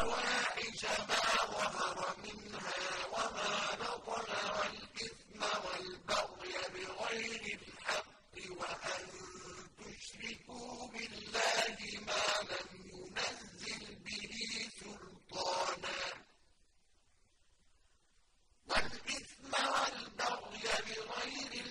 الفواحش ما ظهر منها وما بطن والإثم والبغي بغير الحق وأن تشركوا بالله ما لم ينزل به سلطانا. والإثم والبغي بغير الحق